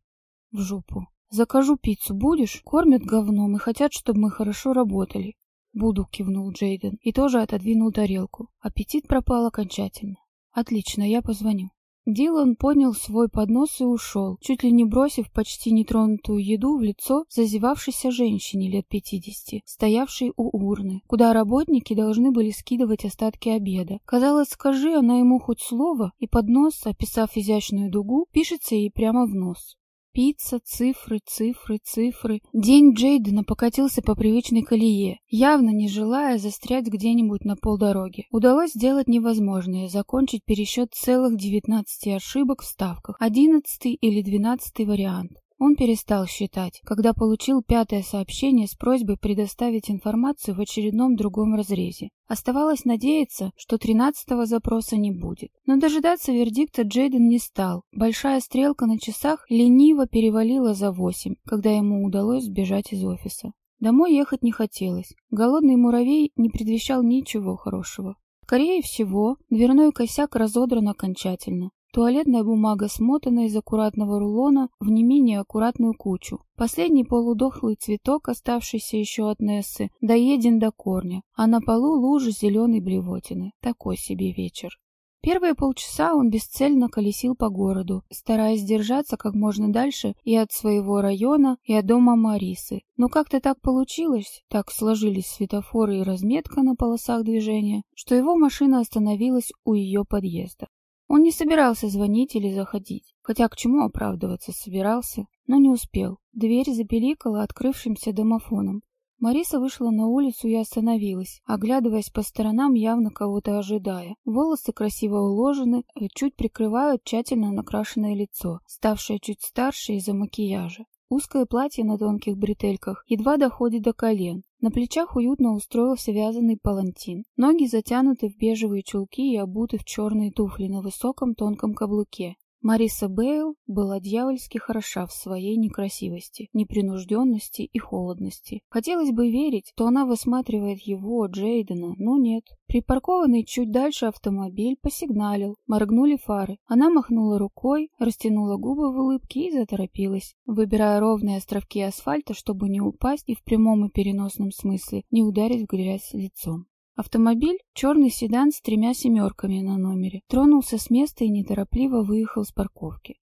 В жопу. «Закажу пиццу, будешь? Кормят говном и хотят, чтобы мы хорошо работали. «Буду», — кивнул Джейден и тоже отодвинул тарелку. Аппетит пропал окончательно. «Отлично, я позвоню». Дилан поднял свой поднос и ушел, чуть ли не бросив почти нетронутую еду в лицо зазевавшейся женщине лет пятидесяти, стоявшей у урны, куда работники должны были скидывать остатки обеда. Казалось, скажи она ему хоть слово, и поднос, описав изящную дугу, пишется ей прямо в нос. Пицца, цифры, цифры, цифры. День Джейдена покатился по привычной колее, явно не желая застрять где-нибудь на полдороги. Удалось сделать невозможное, закончить пересчет целых 19 ошибок в ставках. Одиннадцатый или двенадцатый вариант. Он перестал считать, когда получил пятое сообщение с просьбой предоставить информацию в очередном другом разрезе. Оставалось надеяться, что тринадцатого запроса не будет. Но дожидаться вердикта Джейден не стал. Большая стрелка на часах лениво перевалила за восемь, когда ему удалось сбежать из офиса. Домой ехать не хотелось. Голодный муравей не предвещал ничего хорошего. Скорее всего, дверной косяк разодран окончательно. Туалетная бумага смотана из аккуратного рулона в не менее аккуратную кучу. Последний полудохлый цветок, оставшийся еще от Нессы, доеден до корня, а на полу лужа зеленой блевотины. Такой себе вечер. Первые полчаса он бесцельно колесил по городу, стараясь держаться как можно дальше и от своего района, и от дома Марисы. Но как-то так получилось, так сложились светофоры и разметка на полосах движения, что его машина остановилась у ее подъезда. Он не собирался звонить или заходить, хотя к чему оправдываться собирался, но не успел. Дверь запеликала открывшимся домофоном. Мариса вышла на улицу и остановилась, оглядываясь по сторонам, явно кого-то ожидая. Волосы красиво уложены, э, чуть прикрывают тщательно накрашенное лицо, ставшее чуть старше из-за макияжа. Узкое платье на тонких бретельках едва доходит до колен. На плечах уютно устроился вязаный палантин. Ноги затянуты в бежевые чулки и обуты в черные туфли на высоком тонком каблуке. Мариса Бейл была дьявольски хороша в своей некрасивости, непринужденности и холодности. Хотелось бы верить, что она высматривает его, Джейдена, но нет. Припаркованный чуть дальше автомобиль посигналил, моргнули фары. Она махнула рукой, растянула губы в улыбке и заторопилась, выбирая ровные островки асфальта, чтобы не упасть и в прямом и переносном смысле не ударить в грязь лицом. Автомобиль, черный седан с тремя семерками на номере, тронулся с места и неторопливо выехал с парковки.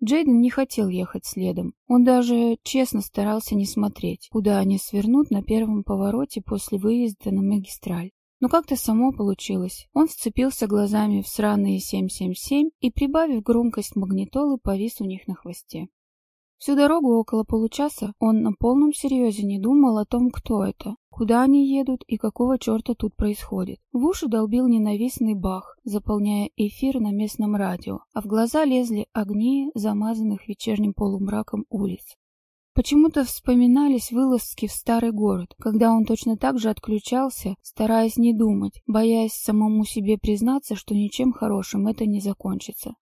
Джейден не хотел ехать следом. Он даже честно старался не смотреть, куда они свернут на первом повороте после выезда на магистраль. Но как-то само получилось. Он вцепился глазами в сраные 777 и, прибавив громкость магнитолы, повис у них на хвосте. Всю дорогу около получаса он на полном серьезе не думал о том, кто это, куда они едут и какого черта тут происходит. В уши долбил ненавистный бах, заполняя эфир на местном радио, а в глаза лезли огни, замазанных вечерним полумраком улиц. Почему-то вспоминались вылазки в старый город, когда он точно так же отключался, стараясь не думать, боясь самому себе признаться, что ничем хорошим это не закончится.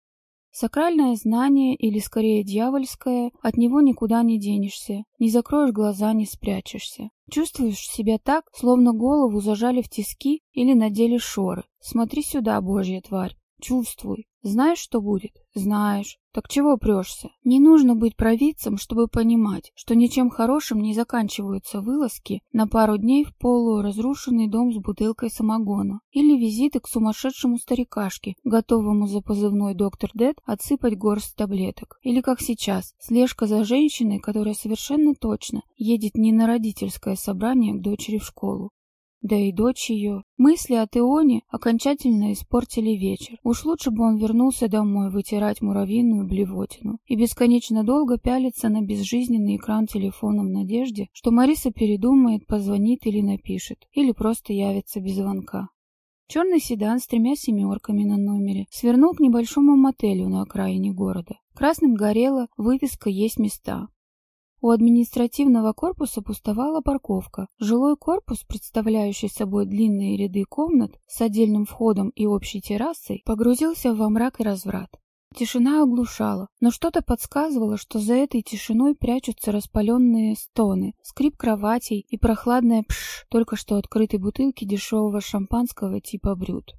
Сакральное знание, или скорее дьявольское, от него никуда не денешься, не закроешь глаза, не спрячешься. Чувствуешь себя так, словно голову зажали в тиски или надели шоры. Смотри сюда, божья тварь, чувствуй. Знаешь, что будет? Знаешь. Так чего прешься? Не нужно быть провидцем, чтобы понимать, что ничем хорошим не заканчиваются вылазки на пару дней в полуразрушенный дом с бутылкой самогона или визиты к сумасшедшему старикашке, готовому за позывной доктор Дед отсыпать горсть таблеток. Или как сейчас, слежка за женщиной, которая совершенно точно едет не на родительское собрание к дочери в школу, да и дочь ее. Мысли о Теоне окончательно испортили вечер. Уж лучше бы он вернулся домой вытирать муравьиную блевотину и бесконечно долго пялиться на безжизненный экран телефона в надежде, что Мариса передумает, позвонит или напишет, или просто явится без звонка. Черный седан с тремя семерками на номере свернул к небольшому мотелю на окраине города. Красным горела вывеска «Есть места». У административного корпуса пустовала парковка. Жилой корпус, представляющий собой длинные ряды комнат с отдельным входом и общей террасой, погрузился во мрак и разврат. Тишина оглушала, но что-то подсказывало, что за этой тишиной прячутся распаленные стоны, скрип кроватей и прохладная пш только что открытой бутылки дешевого шампанского типа брют.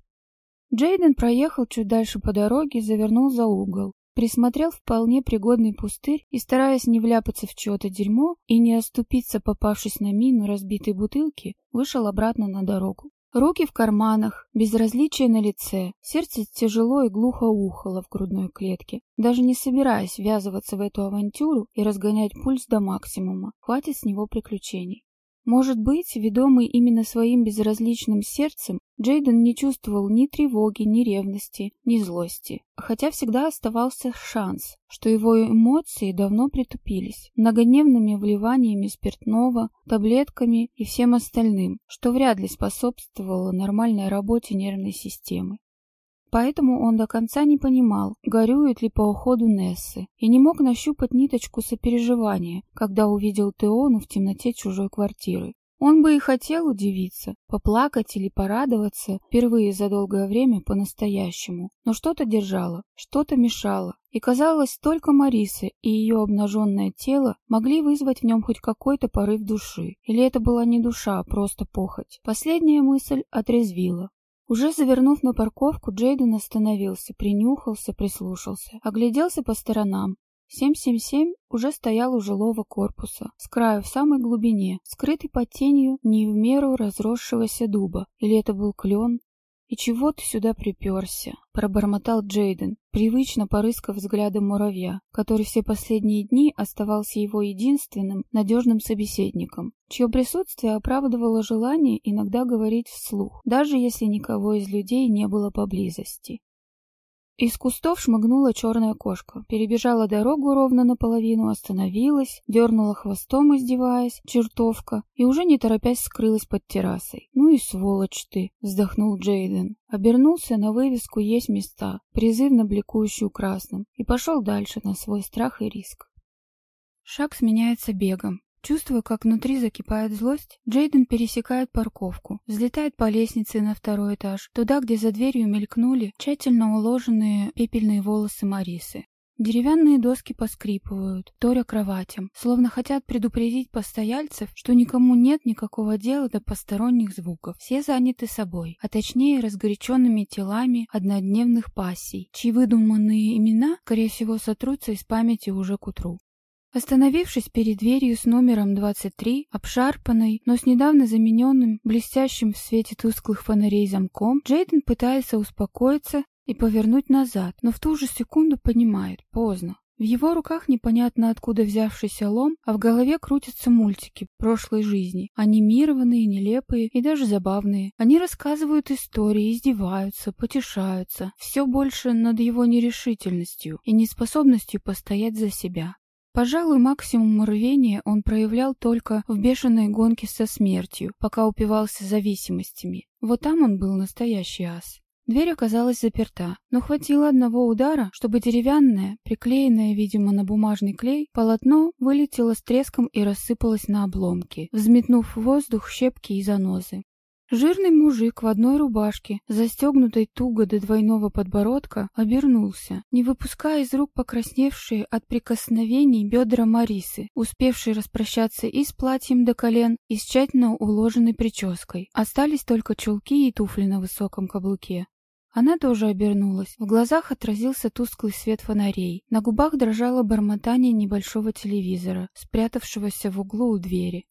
Джейден проехал чуть дальше по дороге, завернул за угол. Присмотрел вполне пригодный пустырь и, стараясь не вляпаться в чье-то дерьмо и не оступиться, попавшись на мину разбитой бутылки, вышел обратно на дорогу. Руки в карманах, безразличие на лице, сердце тяжело и глухо ухало в грудной клетке. Даже не собираясь ввязываться в эту авантюру и разгонять пульс до максимума, хватит с него приключений. Может быть, ведомый именно своим безразличным сердцем, Джейден не чувствовал ни тревоги, ни ревности, ни злости. Хотя всегда оставался шанс, что его эмоции давно притупились многодневными вливаниями спиртного, таблетками и всем остальным, что вряд ли способствовало нормальной работе нервной системы. Поэтому он до конца не понимал, горюет ли по уходу Нессы, и не мог нащупать ниточку сопереживания, когда увидел Теону в темноте чужой квартиры. Он бы и хотел удивиться, поплакать или порадоваться впервые за долгое время по-настоящему, но что-то держало, что-то мешало, и казалось, только Мариса и ее обнаженное тело могли вызвать в нем хоть какой-то порыв души. Или это была не душа, а просто похоть. Последняя мысль отрезвила. Уже завернув на парковку, Джейден остановился, принюхался, прислушался, огляделся по сторонам. 777 уже стоял у жилого корпуса, с краю в самой глубине, скрытый под тенью не в меру разросшегося дуба. Или это был клен, «И чего ты сюда приперся?» — пробормотал Джейден, привычно порыскав взглядом муравья, который все последние дни оставался его единственным надежным собеседником, чье присутствие оправдывало желание иногда говорить вслух, даже если никого из людей не было поблизости. Из кустов шмыгнула черная кошка, перебежала дорогу ровно наполовину, остановилась, дернула хвостом, издеваясь, чертовка, и уже не торопясь скрылась под террасой. «Ну и сволочь ты!» — вздохнул Джейден. Обернулся на вывеску «Есть места», призывно бликующую красным, и пошел дальше на свой страх и риск. Шаг сменяется бегом. Чувствуя, как внутри закипает злость, Джейден пересекает парковку, взлетает по лестнице на второй этаж, туда, где за дверью мелькнули тщательно уложенные пепельные волосы Марисы. Деревянные доски поскрипывают, торя кроватям, словно хотят предупредить постояльцев, что никому нет никакого дела до посторонних звуков. Все заняты собой, а точнее разгоряченными телами однодневных пассий, чьи выдуманные имена, скорее всего, сотрутся из памяти уже к утру. Остановившись перед дверью с номером 23, обшарпанной, но с недавно замененным, блестящим в свете тусклых фонарей замком, Джейден пытается успокоиться и повернуть назад, но в ту же секунду понимает – поздно. В его руках непонятно откуда взявшийся лом, а в голове крутятся мультики прошлой жизни. Анимированные, нелепые и даже забавные. Они рассказывают истории, издеваются, потешаются. Все больше над его нерешительностью и неспособностью постоять за себя. Пожалуй, максимум рвения он проявлял только в бешеной гонке со смертью, пока упивался зависимостями. Вот там он был настоящий ас. Дверь оказалась заперта, но хватило одного удара, чтобы деревянное, приклеенное, видимо, на бумажный клей, полотно вылетело с треском и рассыпалось на обломки, взметнув в воздух щепки и занозы. Жирный мужик в одной рубашке, застегнутой туго до двойного подбородка, обернулся, не выпуская из рук покрасневшие от прикосновений бедра Марисы, успевшей распрощаться и с платьем до колен, и с тщательно уложенной прической. Остались только чулки и туфли на высоком каблуке. Она тоже обернулась. В глазах отразился тусклый свет фонарей. На губах дрожало бормотание небольшого телевизора, спрятавшегося в углу у двери.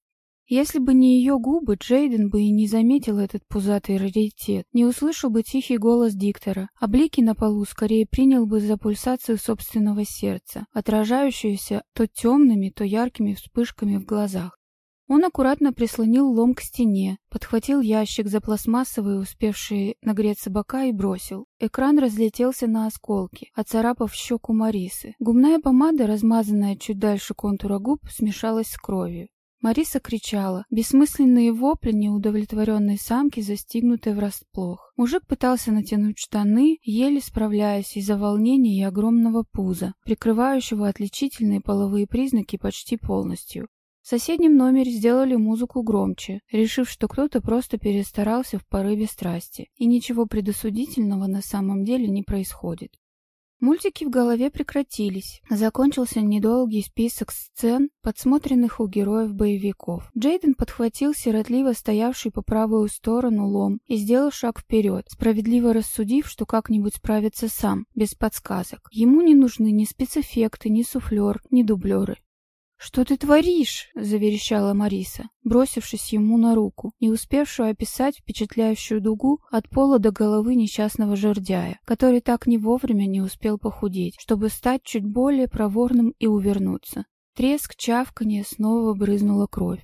Если бы не ее губы, Джейден бы и не заметил этот пузатый раритет, не услышал бы тихий голос диктора, а блики на полу скорее принял бы за пульсацию собственного сердца, отражающуюся то темными, то яркими вспышками в глазах. Он аккуратно прислонил лом к стене, подхватил ящик за пластмассовые, успевшие нагреться бока, и бросил. Экран разлетелся на осколки, оцарапав щеку Марисы. Губная помада, размазанная чуть дальше контура губ, смешалась с кровью. Мариса кричала. Бессмысленные вопли неудовлетворенной самки, застигнутой врасплох. Мужик пытался натянуть штаны, еле справляясь из-за волнения и огромного пуза, прикрывающего отличительные половые признаки почти полностью. В соседнем номере сделали музыку громче, решив, что кто-то просто перестарался в порыве страсти, и ничего предосудительного на самом деле не происходит. Мультики в голове прекратились. Закончился недолгий список сцен, подсмотренных у героев боевиков. Джейден подхватил сиротливо стоявший по правую сторону лом и сделал шаг вперед, справедливо рассудив, что как-нибудь справится сам, без подсказок. Ему не нужны ни спецэффекты, ни суфлер, ни дублеры. «Что ты творишь?» — заверещала Мариса, бросившись ему на руку, не успевшую описать впечатляющую дугу от пола до головы несчастного жердяя, который так не вовремя не успел похудеть, чтобы стать чуть более проворным и увернуться. Треск, чавканье, снова брызнула кровь.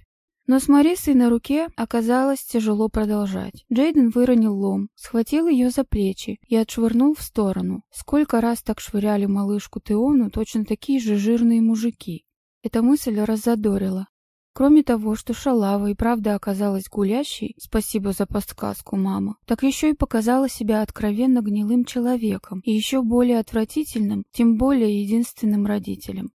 Но с Марисой на руке оказалось тяжело продолжать. Джейден выронил лом, схватил ее за плечи и отшвырнул в сторону. Сколько раз так швыряли малышку Теону точно такие же жирные мужики. Эта мысль раззадорила. Кроме того, что шалава и правда оказалась гулящей, спасибо за подсказку, мама, так еще и показала себя откровенно гнилым человеком и еще более отвратительным, тем более единственным родителем.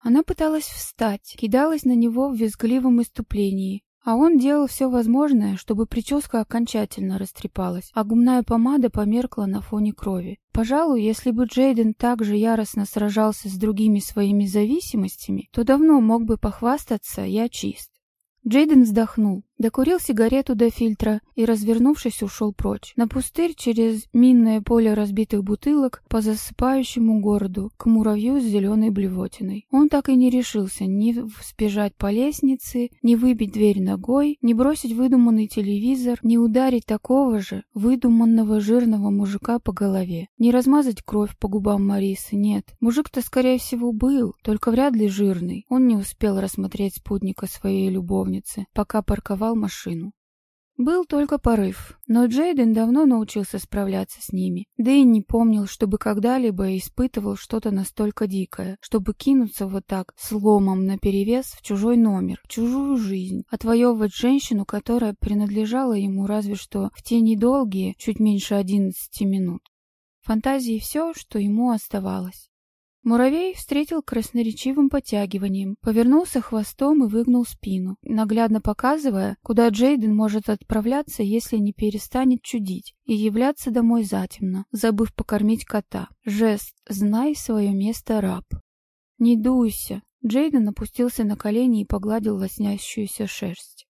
Она пыталась встать, кидалась на него в визгливом иступлении, А он делал все возможное, чтобы прическа окончательно растрепалась, а губная помада померкла на фоне крови. Пожалуй, если бы Джейден так же яростно сражался с другими своими зависимостями, то давно мог бы похвастаться «я чист». Джейден вздохнул, докурил сигарету до фильтра и, развернувшись, ушел прочь. На пустырь через минное поле разбитых бутылок по засыпающему городу к муравью с зеленой блевотиной. Он так и не решился ни сбежать по лестнице, ни выбить дверь ногой, ни бросить выдуманный телевизор, ни ударить такого же выдуманного жирного мужика по голове, ни размазать кровь по губам Марисы. Нет, мужик-то, скорее всего, был, только вряд ли жирный. Он не успел рассмотреть спутника своей любовницы, пока парковал парковал машину. Был только порыв, но Джейден давно научился справляться с ними, да и не помнил, чтобы когда-либо испытывал что-то настолько дикое, чтобы кинуться вот так, сломом наперевес в чужой номер, в чужую жизнь, отвоевывать женщину, которая принадлежала ему разве что в те недолгие, чуть меньше одиннадцати минут. Фантазии все, что ему оставалось. Муравей встретил красноречивым подтягиванием, повернулся хвостом и выгнул спину, наглядно показывая, куда Джейден может отправляться, если не перестанет чудить, и являться домой затемно, забыв покормить кота. Жест «Знай свое место, раб». «Не дуйся!» Джейден опустился на колени и погладил лоснящуюся шерсть.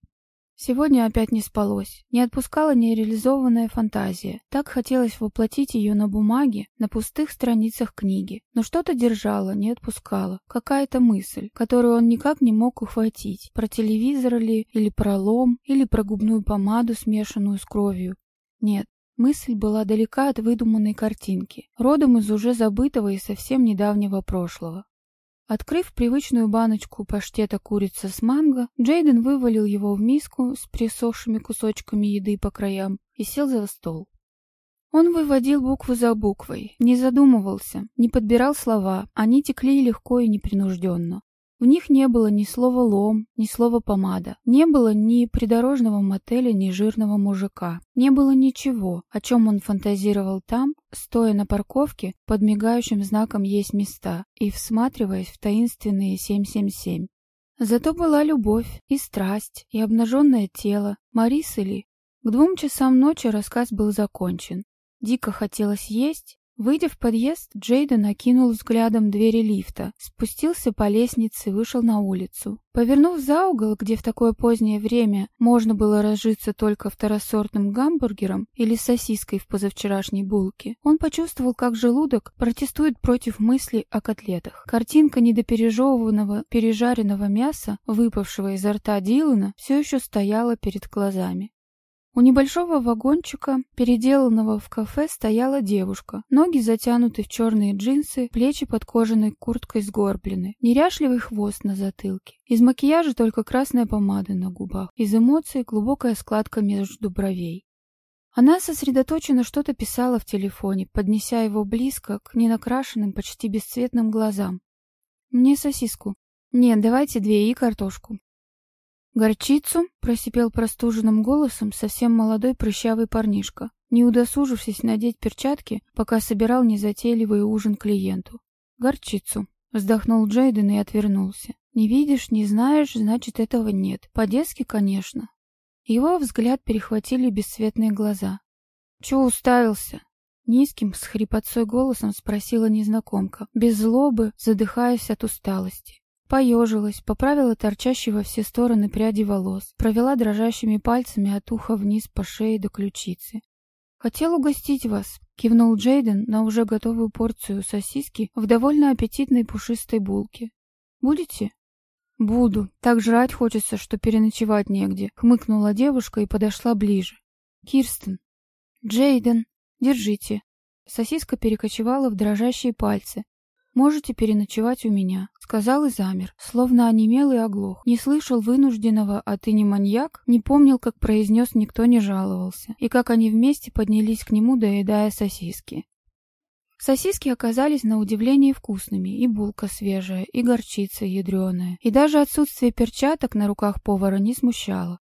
Сегодня опять не спалось, не отпускала нереализованная фантазия. Так хотелось воплотить ее на бумаге, на пустых страницах книги. Но что-то держало, не отпускало. Какая-то мысль, которую он никак не мог ухватить. Про телевизор ли, или про лом, или про губную помаду, смешанную с кровью. Нет, Мысль была далека от выдуманной картинки, родом из уже забытого и совсем недавнего прошлого. Открыв привычную баночку паштета курица с манго, Джейден вывалил его в миску с присохшими кусочками еды по краям и сел за стол. Он выводил букву за буквой, не задумывался, не подбирал слова, они текли легко и непринужденно. В них не было ни слова «лом», ни слова «помада». Не было ни придорожного мотеля, ни жирного мужика. Не было ничего, о чем он фантазировал там, стоя на парковке под мигающим знаком «Есть места» и всматриваясь в таинственные 777. Зато была любовь, и страсть, и обнаженное тело. Марисы ли? К двум часам ночи рассказ был закончен. Дико хотелось есть, Выйдя в подъезд, Джейден окинул взглядом двери лифта, спустился по лестнице и вышел на улицу. Повернув за угол, где в такое позднее время можно было разжиться только второсортным гамбургером или сосиской в позавчерашней булке, он почувствовал, как желудок протестует против мыслей о котлетах. Картинка недопережеванного пережаренного мяса, выпавшего изо рта Дилана, все еще стояла перед глазами. У небольшого вагончика, переделанного в кафе, стояла девушка. Ноги затянуты в черные джинсы, плечи под кожаной курткой сгорблены, неряшливый хвост на затылке. Из макияжа только красная помада на губах, из эмоций глубокая складка между бровей. Она сосредоточенно что-то писала в телефоне, поднеся его близко к ненакрашенным, почти бесцветным глазам. «Мне сосиску». «Нет, давайте две и картошку». «Горчицу?» — просипел простуженным голосом совсем молодой прыщавый парнишка, не удосужившись надеть перчатки, пока собирал незатейливый ужин клиенту. «Горчицу», — вздохнул Джейден и отвернулся. «Не видишь, не знаешь, значит, этого нет. По-детски, конечно». Его взгляд перехватили бесцветные глаза. «Чего уставился?» Низким, с хрипотцой голосом спросила незнакомка, без злобы, задыхаясь от усталости. Поежилась, поправила торчащие во все стороны пряди волос, провела дрожащими пальцами от уха вниз по шее до ключицы. «Хотел угостить вас», — кивнул Джейден на уже готовую порцию сосиски в довольно аппетитной пушистой булке. «Будете?» «Буду. Так жрать хочется, что переночевать негде», — хмыкнула девушка и подошла ближе. «Кирстен». «Джейден, держите». Сосиска перекочевала в дрожащие пальцы, «Можете переночевать у меня», — сказал и замер, словно онемел и оглох. Не слышал вынужденного «а ты не маньяк», не помнил, как произнес «никто не жаловался», и как они вместе поднялись к нему, доедая сосиски. Сосиски оказались на удивление вкусными, и булка свежая, и горчица ядреная, и даже отсутствие перчаток на руках повара не смущало.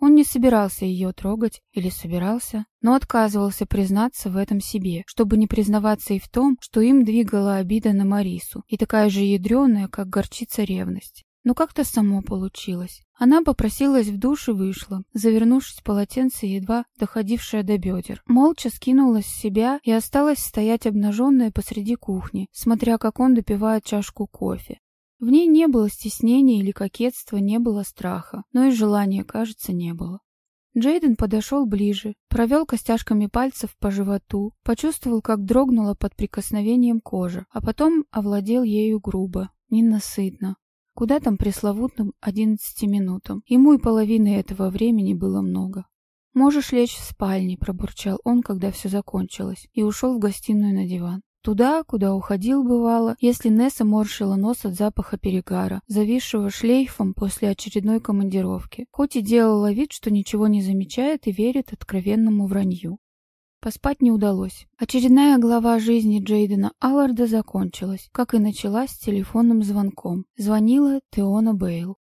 Он не собирался ее трогать или собирался, но отказывался признаться в этом себе, чтобы не признаваться и в том, что им двигала обида на Марису, и такая же ядреная, как горчица ревность. но как-то само получилось. Она попросилась в душ и вышла, завернувшись в полотенце, едва доходившее до бедер. Молча скинулась с себя и осталась стоять обнаженная посреди кухни, смотря как он допивает чашку кофе. В ней не было стеснения или кокетства, не было страха, но и желания, кажется, не было. Джейден подошел ближе, провел костяшками пальцев по животу, почувствовал, как дрогнула под прикосновением кожа, а потом овладел ею грубо, ненасытно. Куда там пресловутным одиннадцати минутам? Ему и половины этого времени было много. «Можешь лечь в спальне», — пробурчал он, когда все закончилось, и ушел в гостиную на диван. Туда, куда уходил бывало, если Несса морщила нос от запаха перегара, зависшего шлейфом после очередной командировки, хоть и делала вид, что ничего не замечает и верит откровенному вранью. Поспать не удалось. Очередная глава жизни Джейдена Алларда закончилась, как и началась с телефонным звонком. Звонила Теона Бейл.